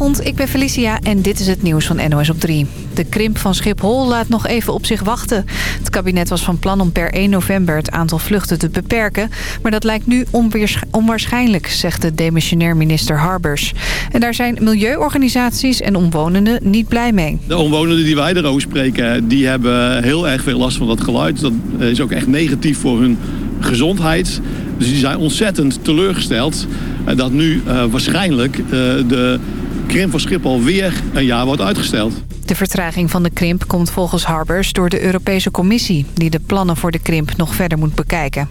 Goedenavond, ik ben Felicia en dit is het nieuws van NOS op 3. De krimp van Schiphol laat nog even op zich wachten. Het kabinet was van plan om per 1 november het aantal vluchten te beperken. Maar dat lijkt nu onwaarschijnlijk, zegt de demissionair minister Harbers. En daar zijn milieuorganisaties en omwonenden niet blij mee. De omwonenden die wij erover spreken, die hebben heel erg veel last van dat geluid. Dat is ook echt negatief voor hun gezondheid. Dus die zijn ontzettend teleurgesteld dat nu uh, waarschijnlijk uh, de krimp van Schiphol weer een jaar wordt uitgesteld. De vertraging van de krimp komt volgens Harbers door de Europese Commissie... die de plannen voor de krimp nog verder moet bekijken.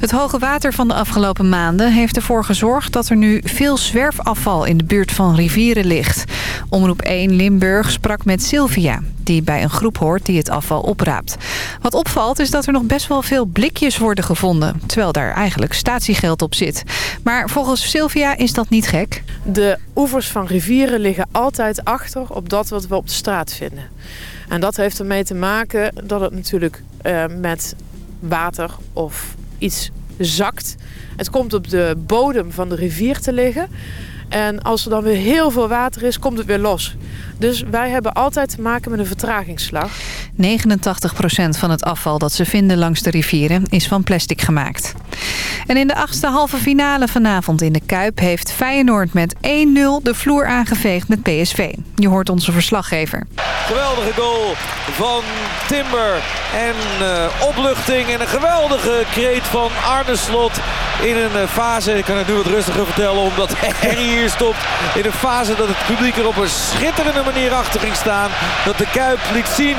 Het hoge water van de afgelopen maanden heeft ervoor gezorgd... dat er nu veel zwerfafval in de buurt van rivieren ligt. Omroep 1 Limburg sprak met Sylvia, die bij een groep hoort die het afval opraapt. Wat opvalt is dat er nog best wel veel blikjes worden gevonden... terwijl daar eigenlijk statiegeld op zit. Maar volgens Sylvia is dat niet gek. De oevers van rivieren liggen altijd achter op dat wat we op de straat vinden. En dat heeft ermee te maken dat het natuurlijk uh, met water of iets zakt. Het komt op de bodem van de rivier te liggen. En als er dan weer heel veel water is, komt het weer los. Dus wij hebben altijd te maken met een vertragingsslag. 89% van het afval dat ze vinden langs de rivieren is van plastic gemaakt. En in de achtste halve finale vanavond in de Kuip heeft Feyenoord met 1-0 de vloer aangeveegd met PSV. Je hoort onze verslaggever. Geweldige goal van Timber en uh, opluchting en een geweldige kreet van Arne Slot in een uh, fase, ik kan het nu wat rustiger vertellen omdat Harry hier stopt, in een fase dat het publiek er op een schitterende manier achter ging staan. Dat de Kuip liet zien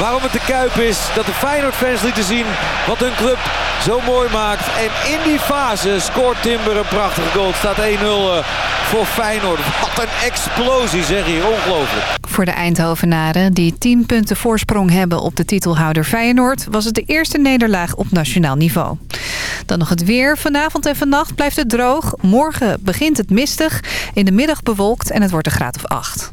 waarom het de Kuip is. Dat de Feyenoord-fans lieten zien wat hun club zo mooi maakt. En in die fase scoort Timber een prachtige goal. Staat 1-0 eh, voor Feyenoord. Wat een explosie zeg hier. Ongelooflijk. Voor de Eindhovenaren, die 10 punten voorsprong hebben op de titelhouder Feyenoord... was het de eerste nederlaag op nationaal niveau. Dan nog het weer. Vanavond en vannacht blijft het droog. Morgen begint het mistig. In de middag bewolkt en het wordt een graad of 8.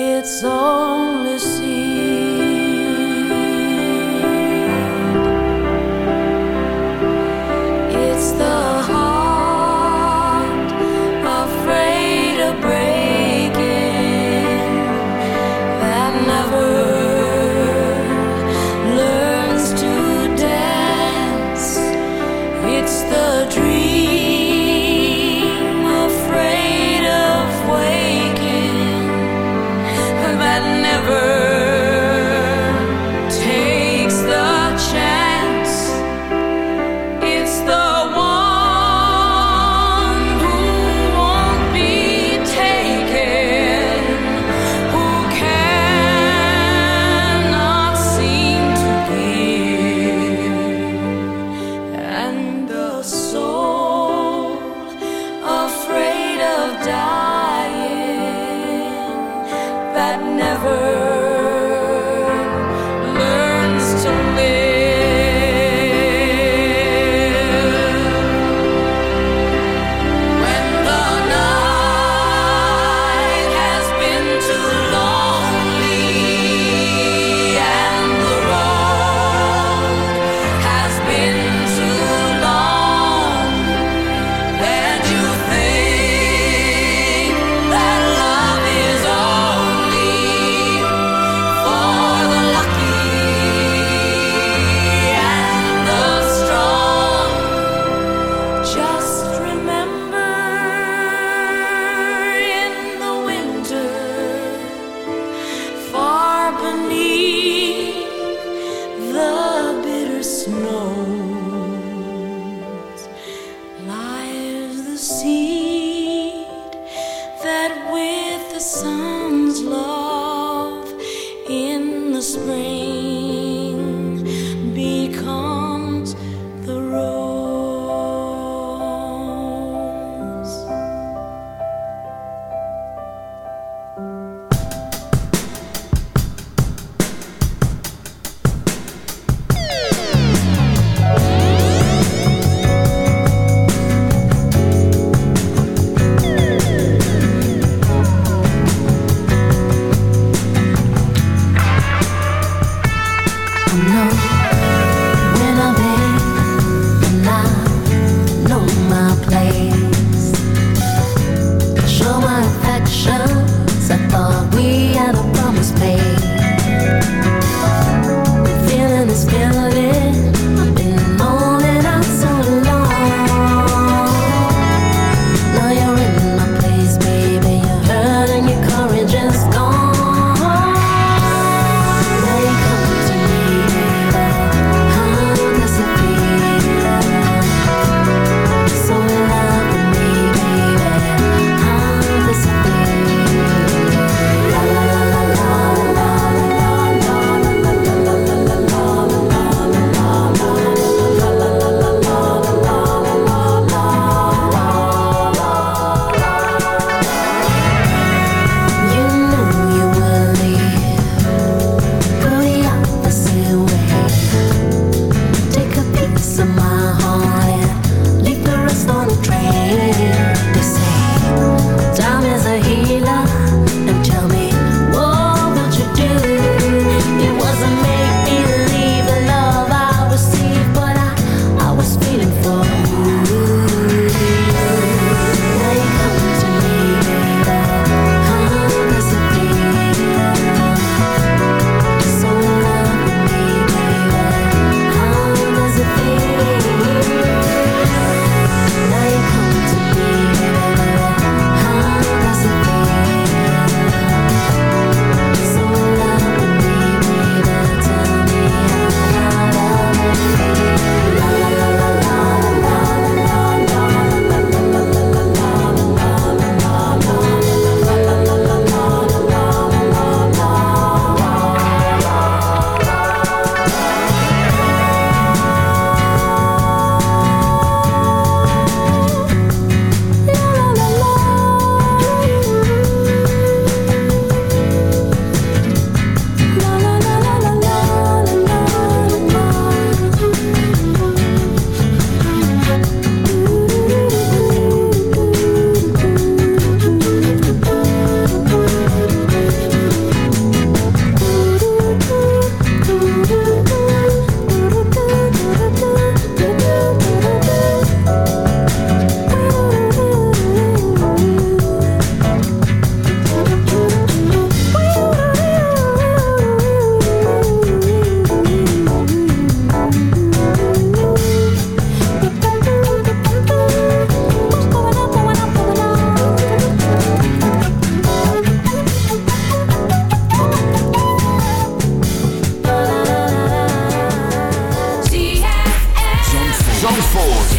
It's only. Ford.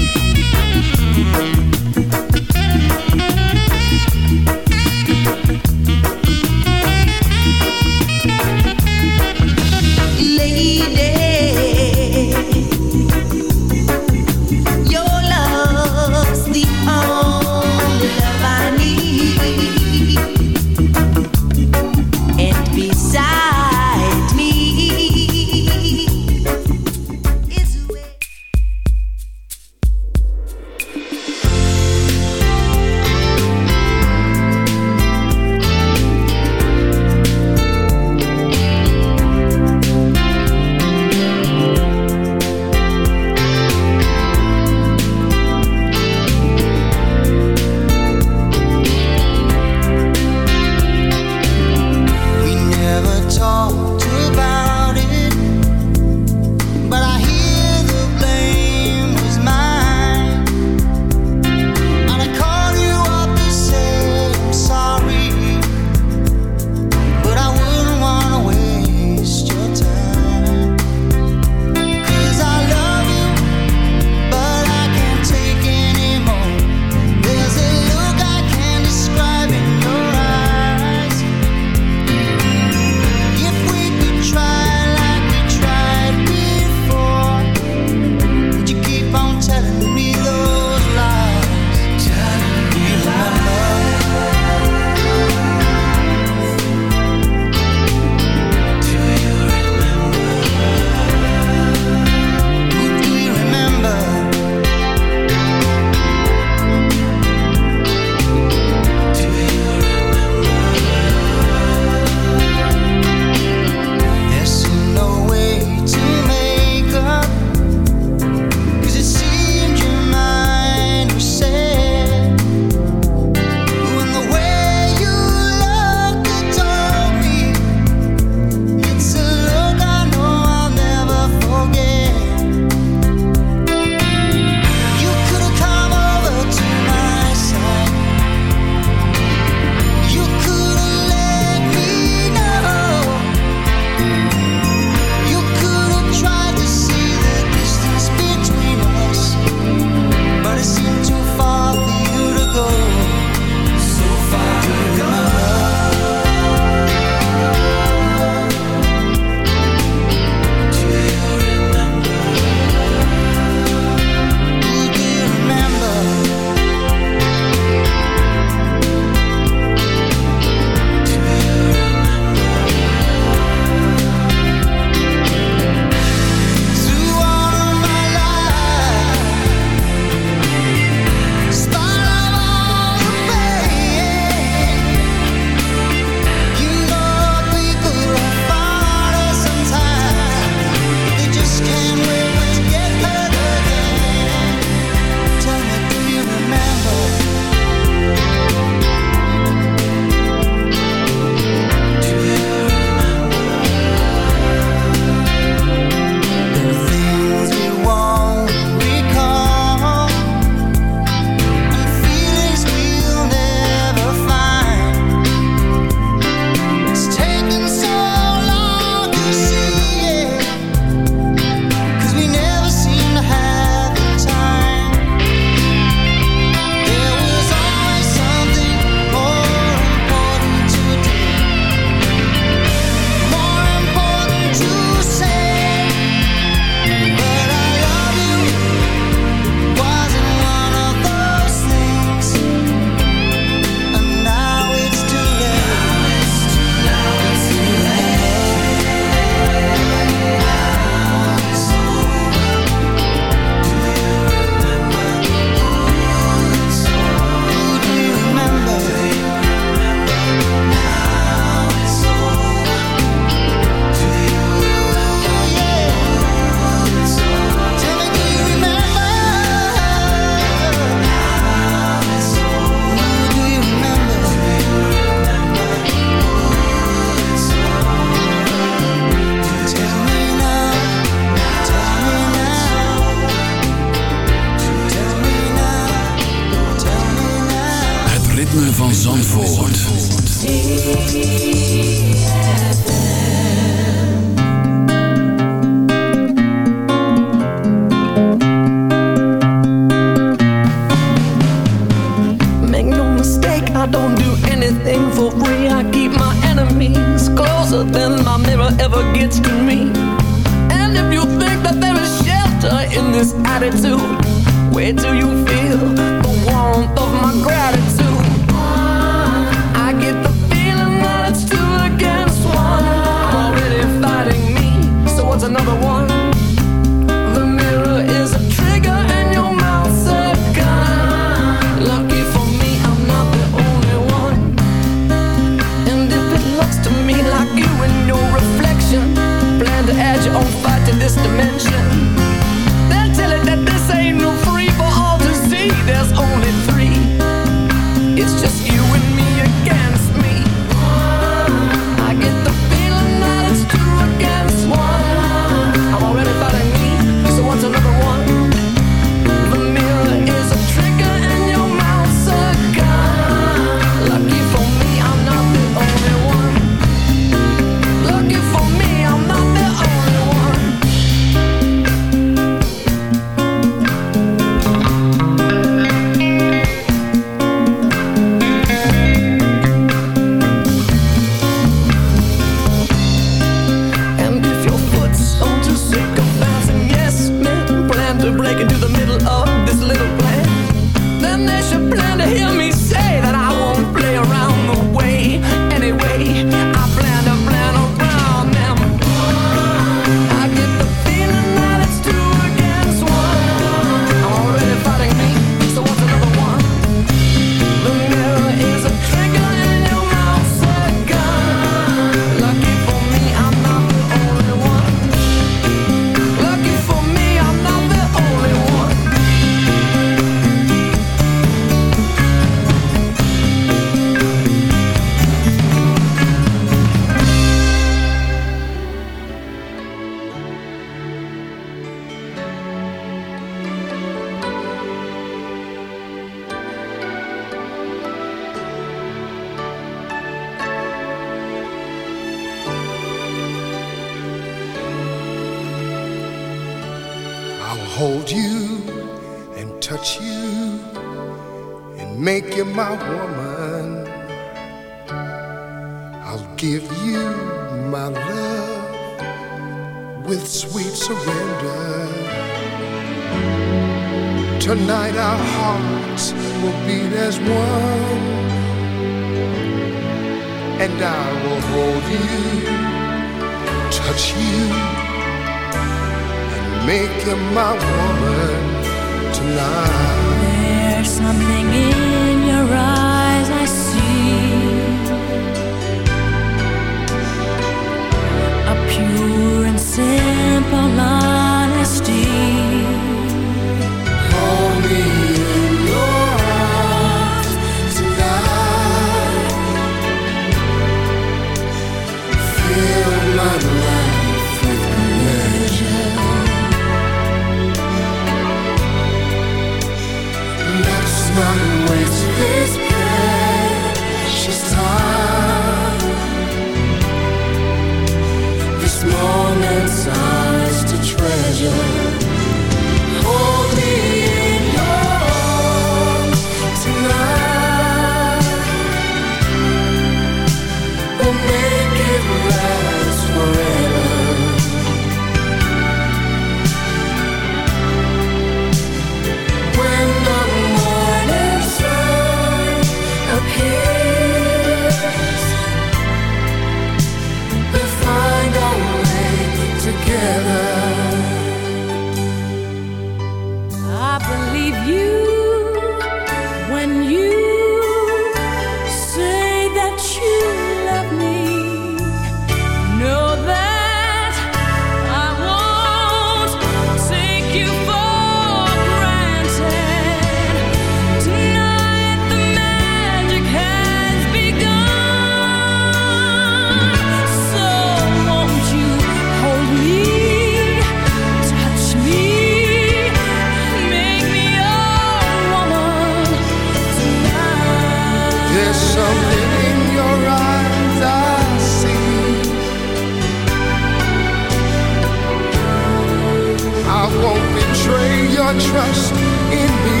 Betray your trust in me.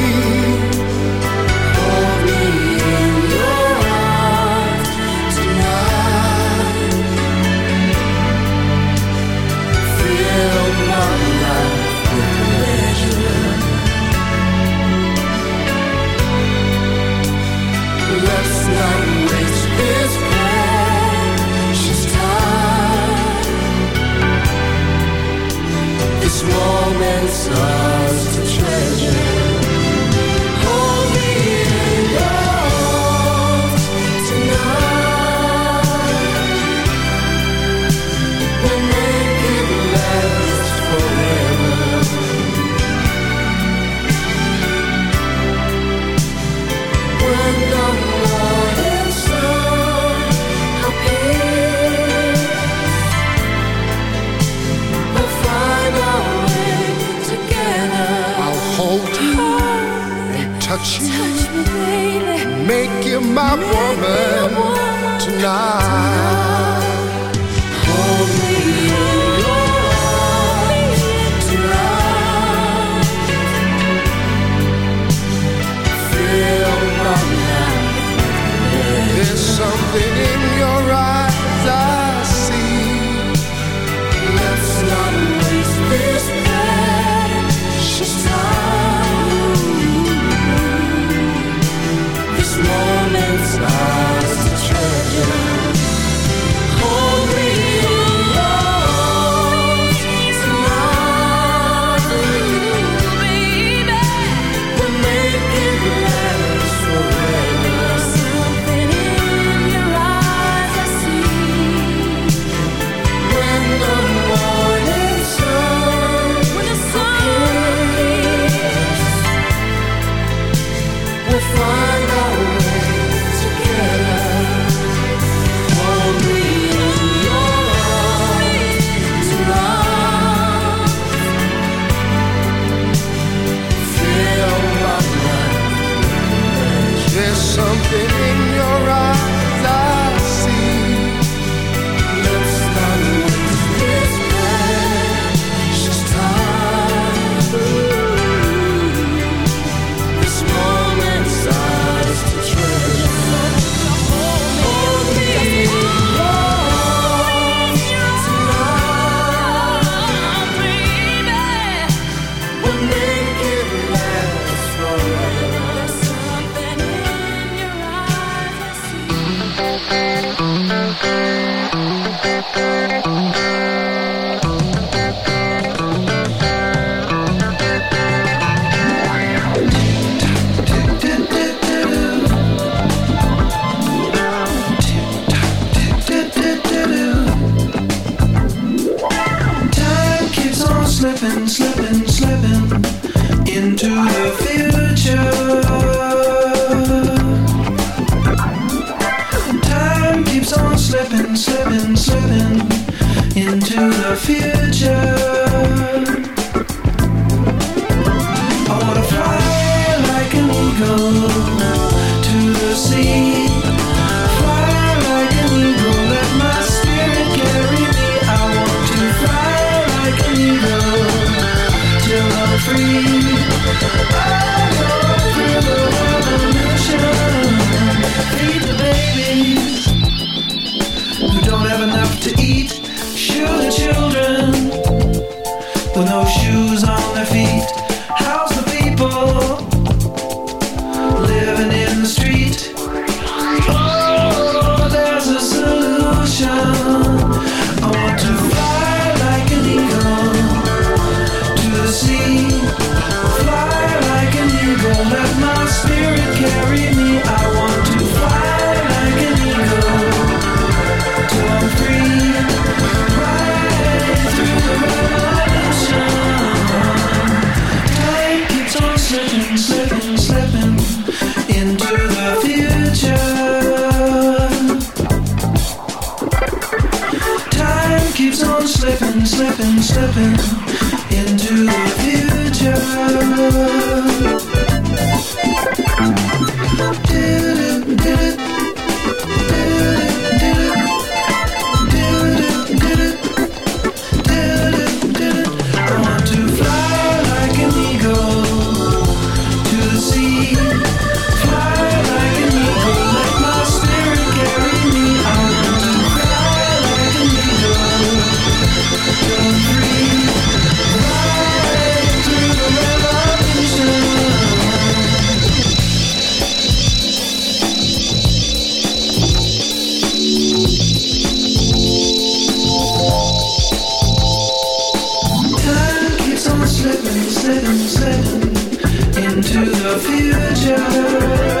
My woman tonight. do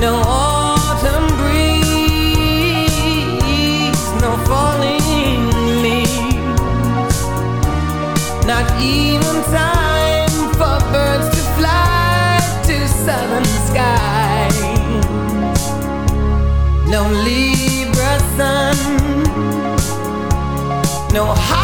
No autumn breeze, no falling leaves, not even time for birds to fly to southern skies. No Libra sun, no Halloween,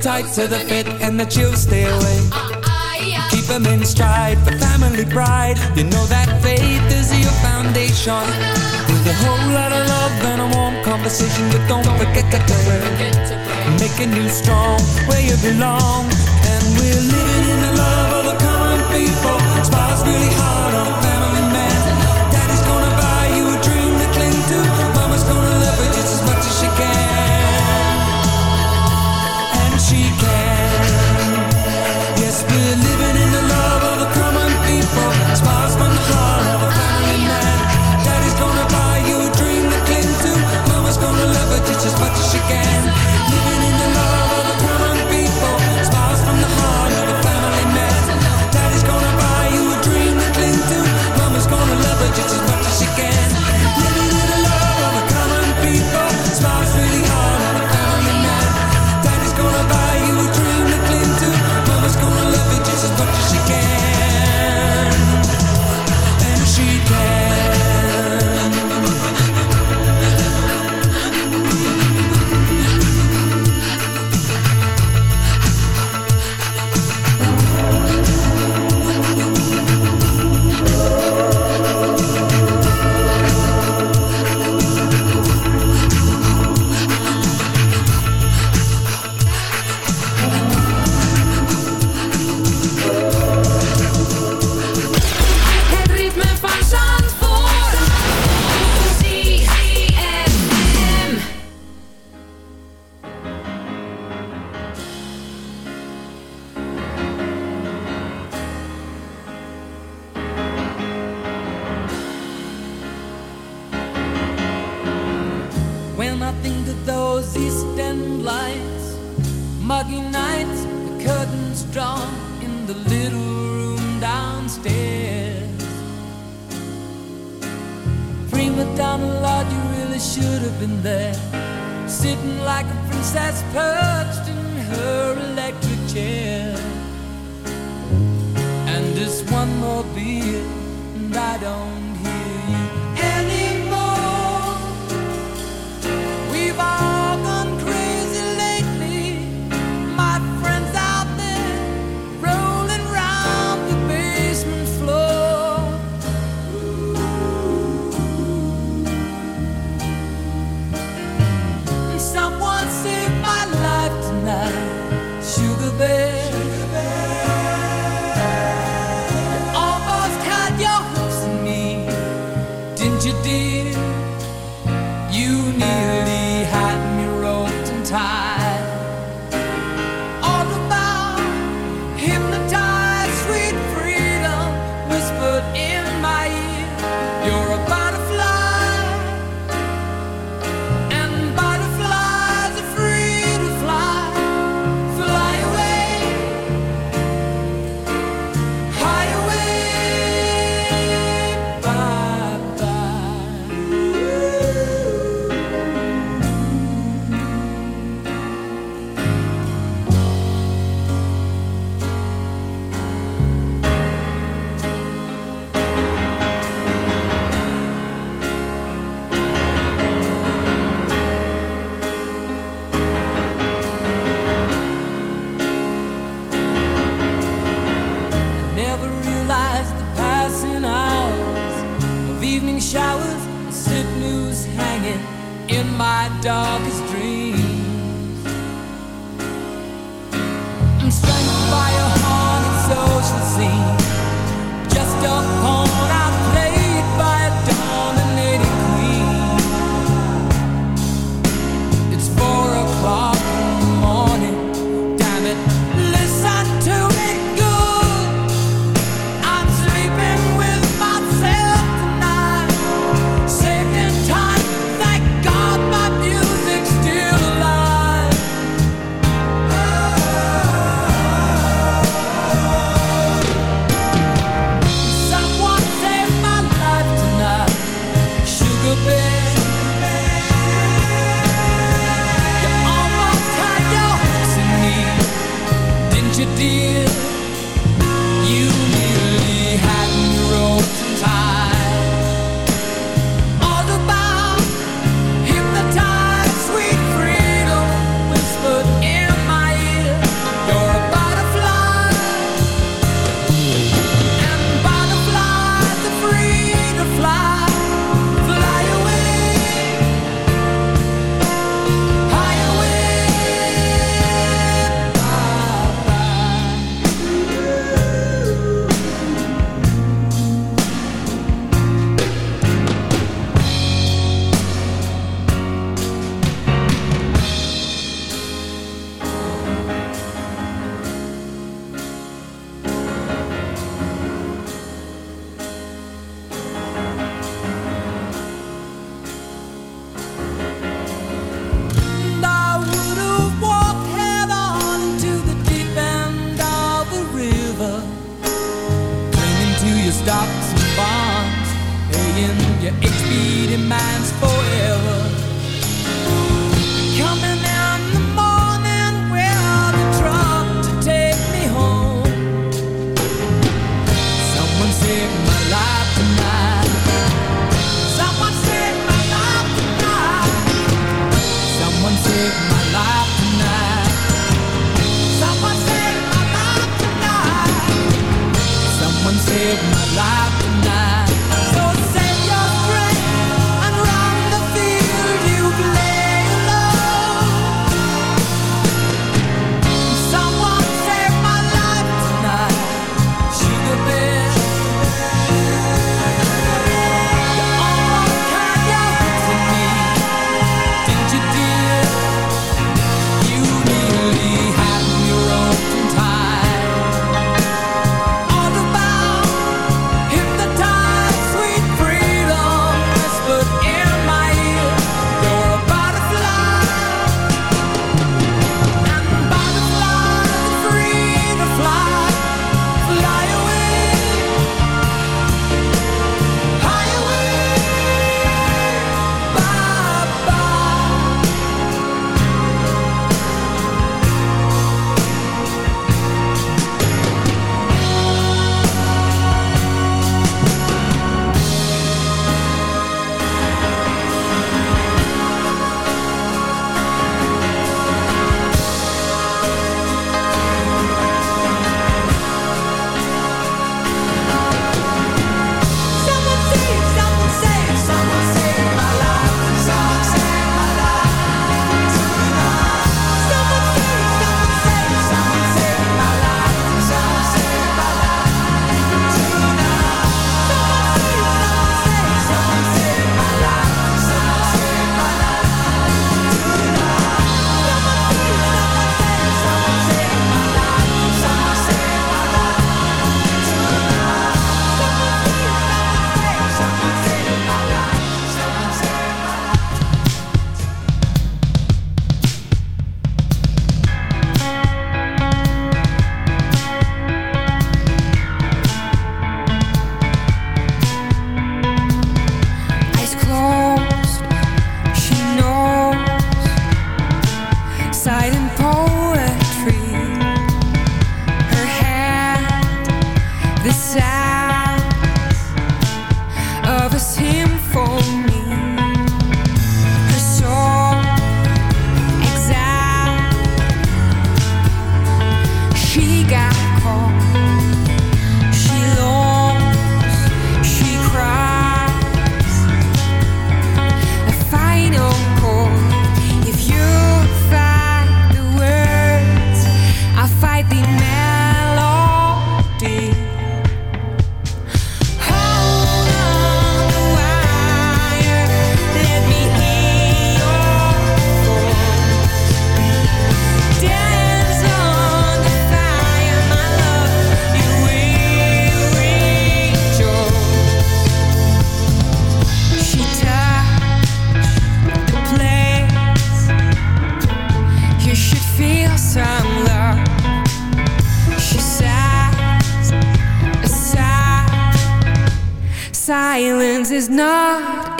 tight to the fit and the chill stay away. Keep them in stride for family pride. You know that faith is your foundation. With a whole lot of love and a warm conversation, but don't forget to tell Making you strong where you belong. And we're living in the love of the common people. Smiles really hard on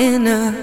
inner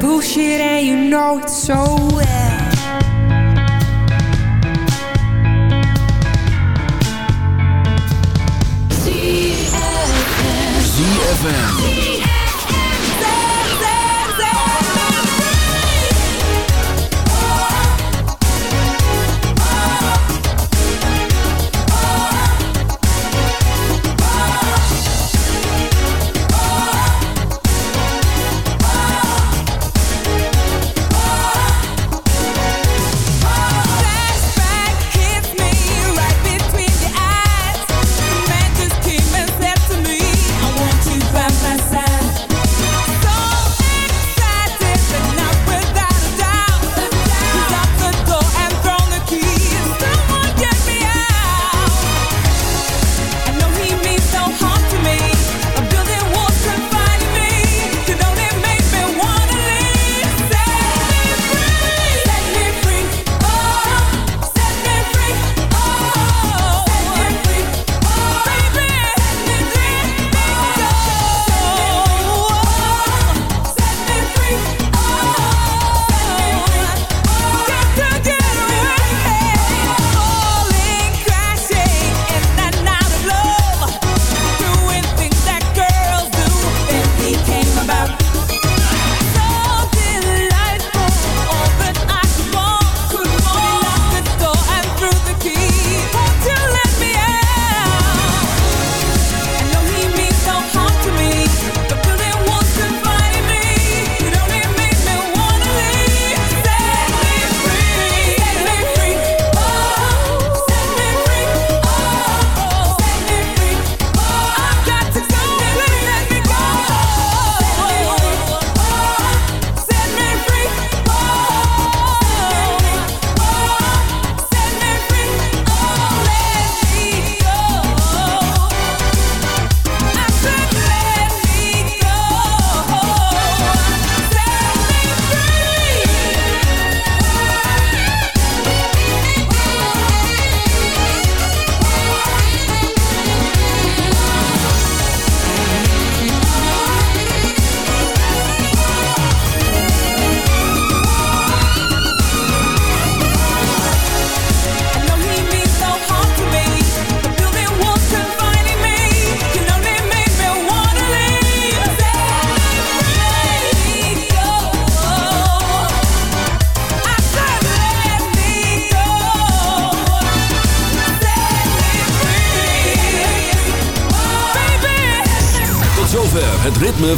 bullshit and you know it so